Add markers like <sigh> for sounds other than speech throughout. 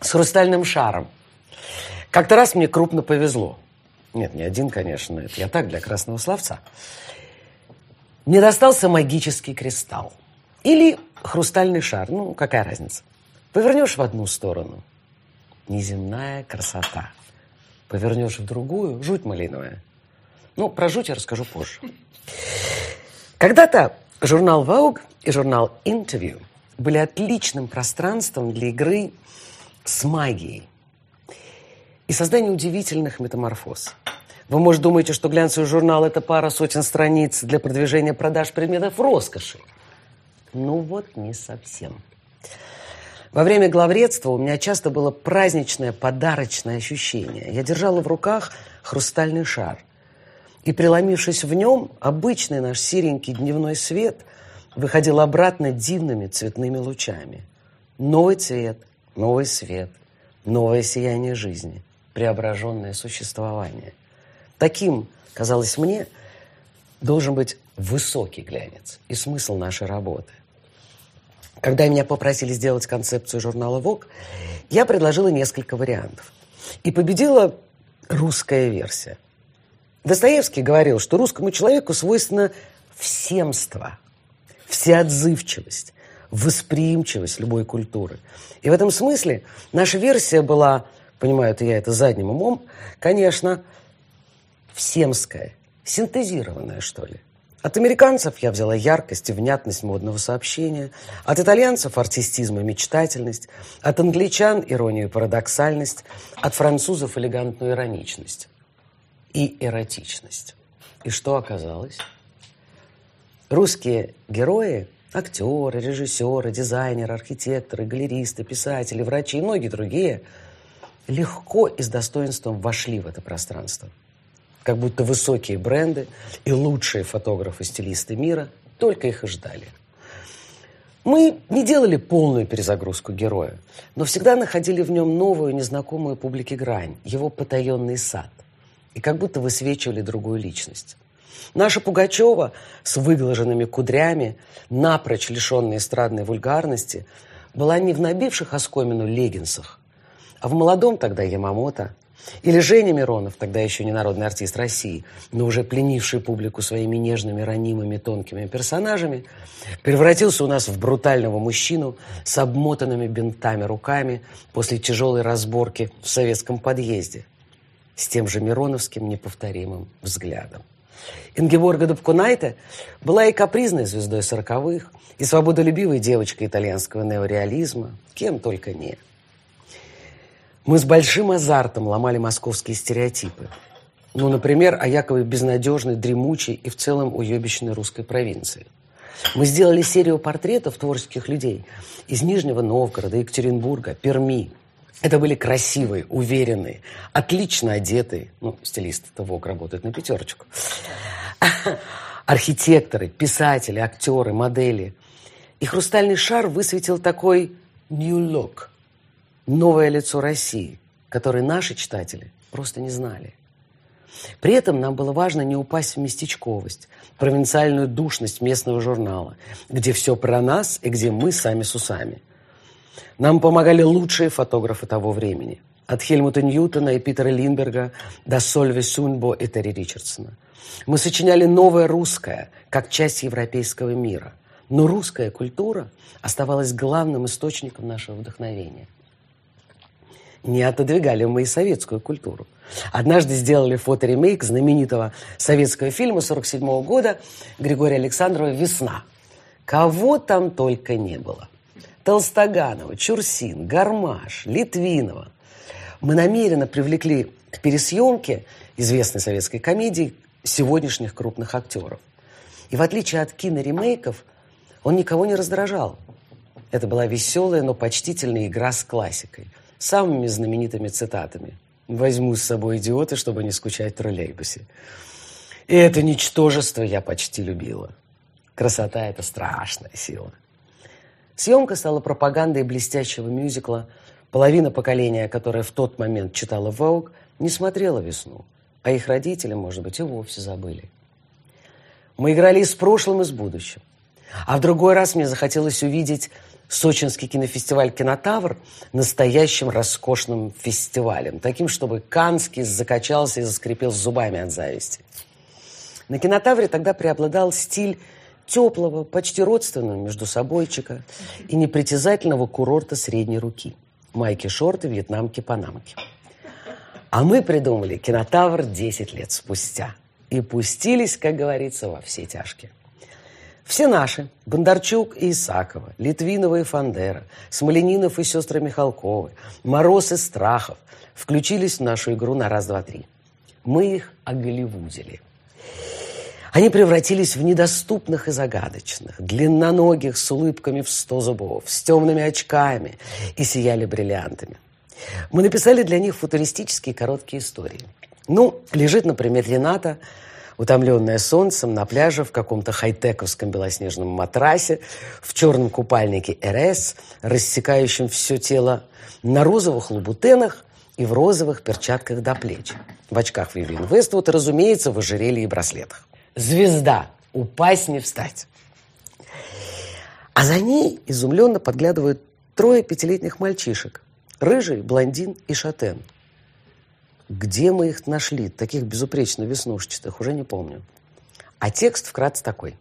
с хрустальным шаром. Как-то раз мне крупно повезло. Нет, не один, конечно, это я так, для красного словца. Мне достался магический кристалл. Или хрустальный шар, ну, какая разница. Повернешь в одну сторону – неземная красота. Повернешь в другую – жуть малиновая. Ну, про жуть я расскажу позже. Когда-то журнал Vogue и журнал Interview были отличным пространством для игры с магией и создания удивительных метаморфоз. Вы, может, думаете, что глянцевый журнал – это пара сотен страниц для продвижения продаж предметов роскоши. Ну вот, не совсем. Во время главредства у меня часто было праздничное, подарочное ощущение. Я держала в руках хрустальный шар. И, преломившись в нем, обычный наш серенький дневной свет выходил обратно дивными цветными лучами. Новый цвет, новый свет, новое сияние жизни, преображенное существование. Таким, казалось мне, должен быть высокий глянец и смысл нашей работы. Когда меня попросили сделать концепцию журнала Vogue, я предложила несколько вариантов. И победила русская версия. Достоевский говорил, что русскому человеку свойственно всемство, всеотзывчивость, восприимчивость любой культуры. И в этом смысле наша версия была, понимаю это я это задним умом, конечно, всемская, синтезированная, что ли. От американцев я взяла яркость и внятность модного сообщения, от итальянцев – артистизм и мечтательность, от англичан – иронию и парадоксальность, от французов – элегантную ироничность и эротичность. И что оказалось? Русские герои – актеры, режиссеры, дизайнеры, архитекторы, галеристы, писатели, врачи и многие другие – легко и с достоинством вошли в это пространство – как будто высокие бренды и лучшие фотографы-стилисты мира только их и ждали. Мы не делали полную перезагрузку героя, но всегда находили в нем новую, незнакомую публике грань, его потаенный сад, и как будто высвечивали другую личность. Наша Пугачева с выглаженными кудрями, напрочь лишенная эстрадной вульгарности, была не в набивших оскомину леггинсах, а в молодом тогда Ямамото – или Женя Миронов, тогда еще не народный артист России, но уже пленивший публику своими нежными, ранимыми, тонкими персонажами, превратился у нас в брутального мужчину с обмотанными бинтами руками после тяжелой разборки в советском подъезде с тем же Мироновским неповторимым взглядом. Ингеборга Дубкунайте была и капризной звездой сороковых, и свободолюбивой девочкой итальянского неореализма, кем только не. Мы с большим азартом ломали московские стереотипы. Ну, например, о Якове безнадежной, дремучей и в целом уебищной русской провинции. Мы сделали серию портретов творческих людей из Нижнего Новгорода, Екатеринбурга, Перми. Это были красивые, уверенные, отлично одетые, ну, стилисты-то ВОК работают на пятерочку, <laughs> архитекторы, писатели, актеры, модели. И «Хрустальный шар» высветил такой new look – новое лицо России, которое наши читатели просто не знали. При этом нам было важно не упасть в местечковость, провинциальную душность местного журнала, где все про нас и где мы сами с усами. Нам помогали лучшие фотографы того времени. От Хельмута Ньютона и Питера Линдберга до Сольве Сунбо и Терри Ричардсона. Мы сочиняли новое русское, как часть европейского мира. Но русская культура оставалась главным источником нашего вдохновения – не отодвигали мы и советскую культуру. Однажды сделали фоторемейк знаменитого советского фильма 47 -го года Григория Александрова «Весна». Кого там только не было. Толстоганова, Чурсин, Гармаш, Литвинова. Мы намеренно привлекли к пересъемке известной советской комедии сегодняшних крупных актеров. И в отличие от киноремейков, он никого не раздражал. Это была веселая, но почтительная игра с классикой – самыми знаменитыми цитатами. «Возьму с собой идиота, чтобы не скучать в троллейбусе». И это ничтожество я почти любила. Красота – это страшная сила. Съемка стала пропагандой блестящего мюзикла. Половина поколения, которое в тот момент читала «Воуг», не смотрела «Весну», а их родители, может быть, и вовсе забыли. Мы играли и с прошлым, и с будущим. А в другой раз мне захотелось увидеть сочинский кинофестиваль «Кинотавр» настоящим роскошным фестивалем, таким, чтобы Канский закачался и заскрипел зубами от зависти. На «Кинотавре» тогда преобладал стиль теплого, почти родственного между собойчика и непритязательного курорта средней руки. Майки-шорты, вьетнамки-панамки. А мы придумали кинотавр 10 лет спустя. И пустились, как говорится, во все тяжкие. Все наши, Бондарчук и Исакова, Литвинова и Фандера, Смоленинов и сестры Михалковы, Мороз и Страхов включились в нашу игру на раз-два-три. Мы их оголливудили. Они превратились в недоступных и загадочных, длинноногих с улыбками в сто зубов, с темными очками и сияли бриллиантами. Мы написали для них футуристические короткие истории. Ну, лежит, например, Рената, утомленная солнцем, на пляже в каком-то хай-тековском белоснежном матрасе, в черном купальнике РС, рассекающем все тело, на розовых лабутенах и в розовых перчатках до плеч, в очках Вивиан Вествуд разумеется, в ожерелье и браслетах. Звезда. Упасть не встать. А за ней изумленно подглядывают трое пятилетних мальчишек. Рыжий, блондин и шатен. Где мы их нашли, таких безупречно веснушчатых, уже не помню. А текст вкратце такой.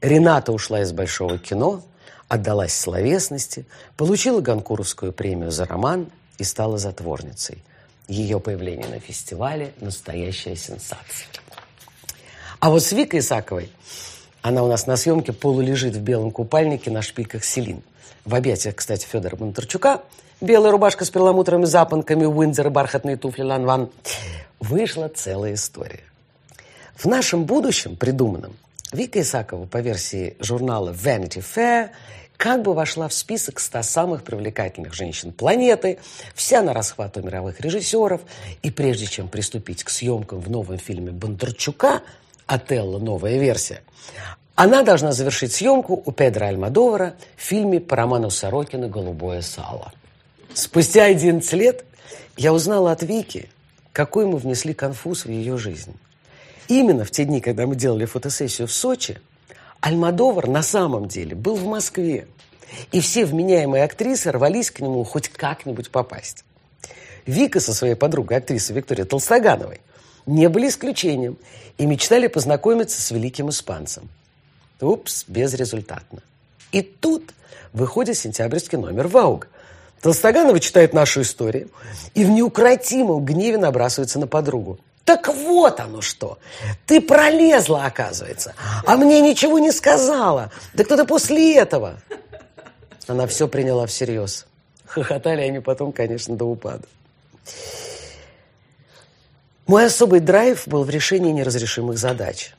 Рената ушла из большого кино, отдалась словесности, получила Ганкуровскую премию за роман и стала затворницей. Ее появление на фестивале – настоящая сенсация. А вот с Викой Исаковой, она у нас на съемке полулежит в белом купальнике на шпильках Селин. В объятиях, кстати, Федора Бондарчука. Белая рубашка с перламутровыми запонками, Уиндзор, бархатные туфли Ланван. Вышла целая история. В нашем будущем придуманном Вика Исакова по версии журнала Vanity Fair как бы вошла в список 100 самых привлекательных женщин планеты, вся на расхват у мировых режиссеров. И прежде чем приступить к съемкам в новом фильме Бондарчука – «Отелло. Новая версия». Она должна завершить съемку у Педро Альмадовара в фильме по роману Сорокина «Голубое сало». Спустя 11 лет я узнала от Вики, какой мы внесли конфуз в ее жизнь. Именно в те дни, когда мы делали фотосессию в Сочи, Альмадовар на самом деле был в Москве. И все вменяемые актрисы рвались к нему хоть как-нибудь попасть. Вика со своей подругой, актрисой Викторией Толстогановой, не были исключением и мечтали познакомиться с великим испанцем. Упс, безрезультатно. И тут выходит сентябрьский номер «Вауг». Толстоганова читает нашу историю и в неукротимом гневе набрасывается на подругу. Так вот оно что. Ты пролезла, оказывается. А мне ничего не сказала. Да кто-то после этого. Она все приняла всерьез. Хохотали они потом, конечно, до упада. Мой особый драйв был в решении неразрешимых задач.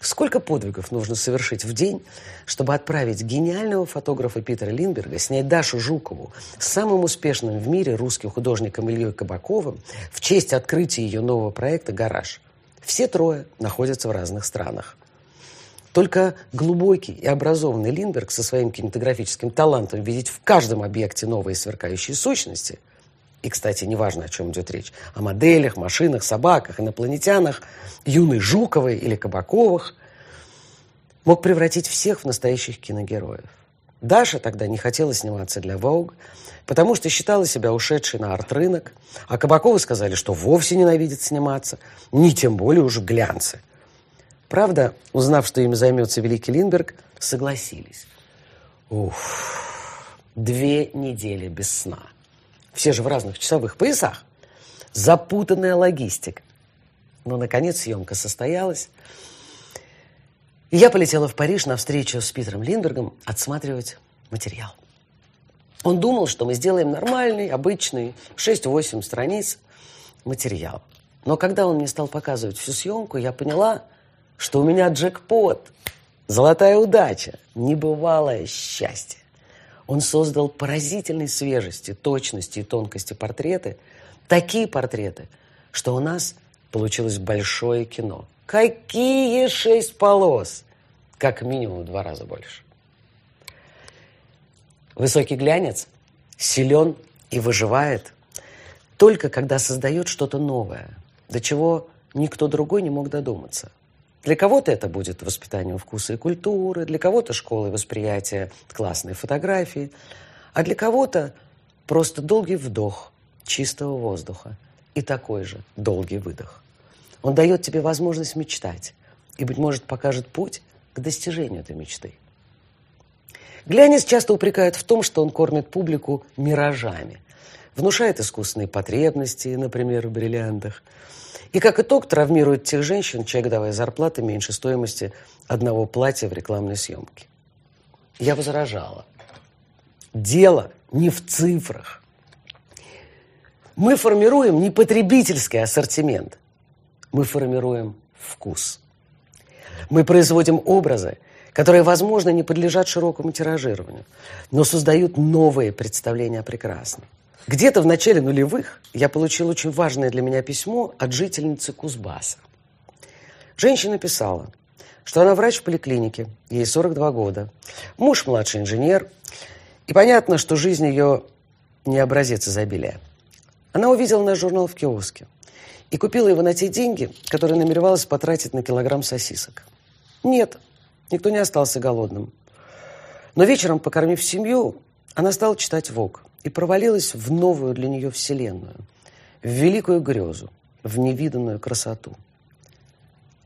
Сколько подвигов нужно совершить в день, чтобы отправить гениального фотографа Питера Линдберга снять Дашу Жукову самым успешным в мире русским художником Ильей Кабаковым в честь открытия ее нового проекта «Гараж». Все трое находятся в разных странах. Только глубокий и образованный Линдберг со своим кинематографическим талантом видеть в каждом объекте новые сверкающие сущности – и, кстати, неважно, о чем идет речь, о моделях, машинах, собаках, инопланетянах, юной Жуковой или Кабаковых, мог превратить всех в настоящих киногероев. Даша тогда не хотела сниматься для Vogue, потому что считала себя ушедшей на арт-рынок, а Кабаковы сказали, что вовсе ненавидит сниматься, ни тем более уже глянцы. Правда, узнав, что ими займется Великий Линдберг, согласились. Уф, две недели без сна – все же в разных часовых поясах. Запутанная логистика. Но, наконец, съемка состоялась. И я полетела в Париж на встречу с Питером Линдбергом отсматривать материал. Он думал, что мы сделаем нормальный, обычный, 6-8 страниц материал. Но когда он мне стал показывать всю съемку, я поняла, что у меня джекпот, золотая удача, небывалое счастье. Он создал поразительной свежести, точности и тонкости портреты. Такие портреты, что у нас получилось большое кино. Какие шесть полос! Как минимум в два раза больше. Высокий глянец силен и выживает только когда создает что-то новое, до чего никто другой не мог додуматься. Для кого-то это будет воспитание вкуса и культуры, для кого-то школа и восприятие классной фотографии, а для кого-то просто долгий вдох чистого воздуха и такой же долгий выдох. Он дает тебе возможность мечтать и, быть может, покажет путь к достижению этой мечты. Глянец часто упрекают в том, что он кормит публику миражами, внушает искусственные потребности, например, в бриллиантах, и как итог травмирует тех женщин, чья годовая зарплата меньше стоимости одного платья в рекламной съемке. Я возражала. Дело не в цифрах. Мы формируем не потребительский ассортимент, мы формируем вкус. Мы производим образы, которые, возможно, не подлежат широкому тиражированию, но создают новые представления о прекрасном. Где-то в начале нулевых я получил очень важное для меня письмо от жительницы Кузбасса. Женщина писала, что она врач в поликлинике, ей 42 года, муж младший инженер, и понятно, что жизнь ее не образец изобилия. Она увидела наш журнал в киоске и купила его на те деньги, которые намеревалась потратить на килограмм сосисок. Нет, никто не остался голодным. Но вечером, покормив семью, она стала читать «Вог» и провалилась в новую для нее вселенную, в великую грезу, в невиданную красоту.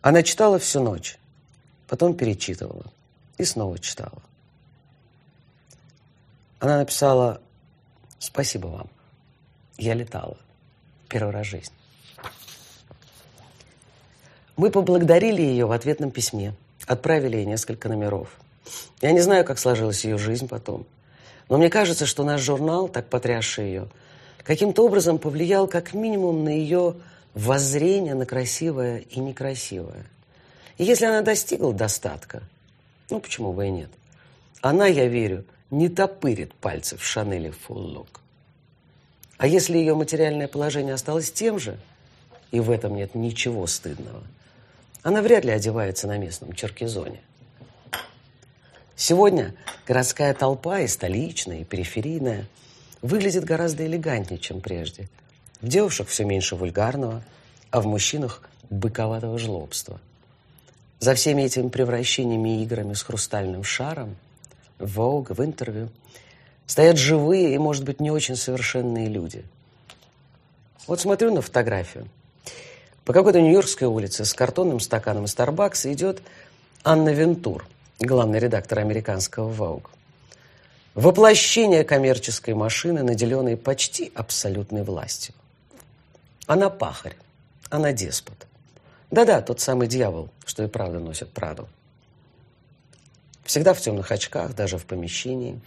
Она читала всю ночь, потом перечитывала и снова читала. Она написала «Спасибо вам, я летала первый раз в жизни». Мы поблагодарили ее в ответном письме, отправили ей несколько номеров. Я не знаю, как сложилась ее жизнь потом, но мне кажется, что наш журнал, так потрясший ее, каким-то образом повлиял как минимум на ее воззрение на красивое и некрасивое. И если она достигла достатка, ну почему бы и нет, она, я верю, не топырит пальцы в Шанеле Look. А если ее материальное положение осталось тем же, и в этом нет ничего стыдного – она вряд ли одевается на местном черкизоне. Сегодня городская толпа и столичная, и периферийная выглядит гораздо элегантнее, чем прежде. В девушек все меньше вульгарного, а в мужчинах быковатого жлобства. За всеми этими превращениями и играми с хрустальным шаром, в Vogue, в интервью, стоят живые и, может быть, не очень совершенные люди. Вот смотрю на фотографию – по какой-то Нью-Йоркской улице с картонным стаканом Starbucks идет Анна Вентур, главный редактор американского Vogue. Воплощение коммерческой машины, наделенной почти абсолютной властью. Она пахарь, она деспот. Да-да, тот самый дьявол, что и правда носит Праду. Всегда в темных очках, даже в помещении.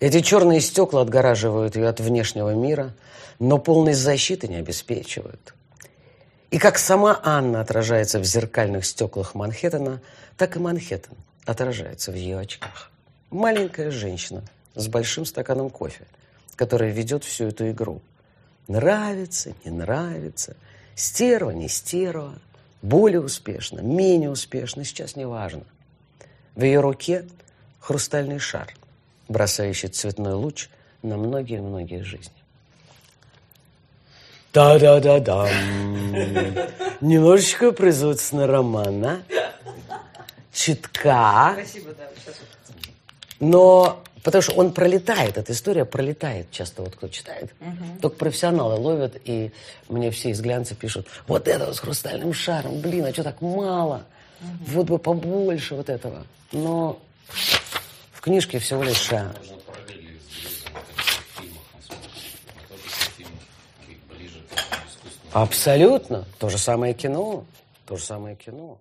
Эти черные стекла отгораживают ее от внешнего мира, но полной защиты не обеспечивают. И как сама Анна отражается в зеркальных стеклах Манхэттена, так и Манхэттен отражается в ее очках. Маленькая женщина с большим стаканом кофе, которая ведет всю эту игру. Нравится, не нравится, стерва, не стерва, более успешно, менее успешно, сейчас не важно. В ее руке хрустальный шар, бросающий цветной луч на многие-многие жизни. Да-да-да-да. Немножечко производственный роман, а? Читка. Спасибо, да. Но потому что он пролетает, эта история пролетает часто, вот кто читает. Угу. Только профессионалы ловят, и мне все из глянца пишут, вот это с хрустальным шаром, блин, а что так мало? Угу. Вот бы побольше вот этого. Но в книжке всего лишь Абсолютно. То же самое кино. То же самое кино.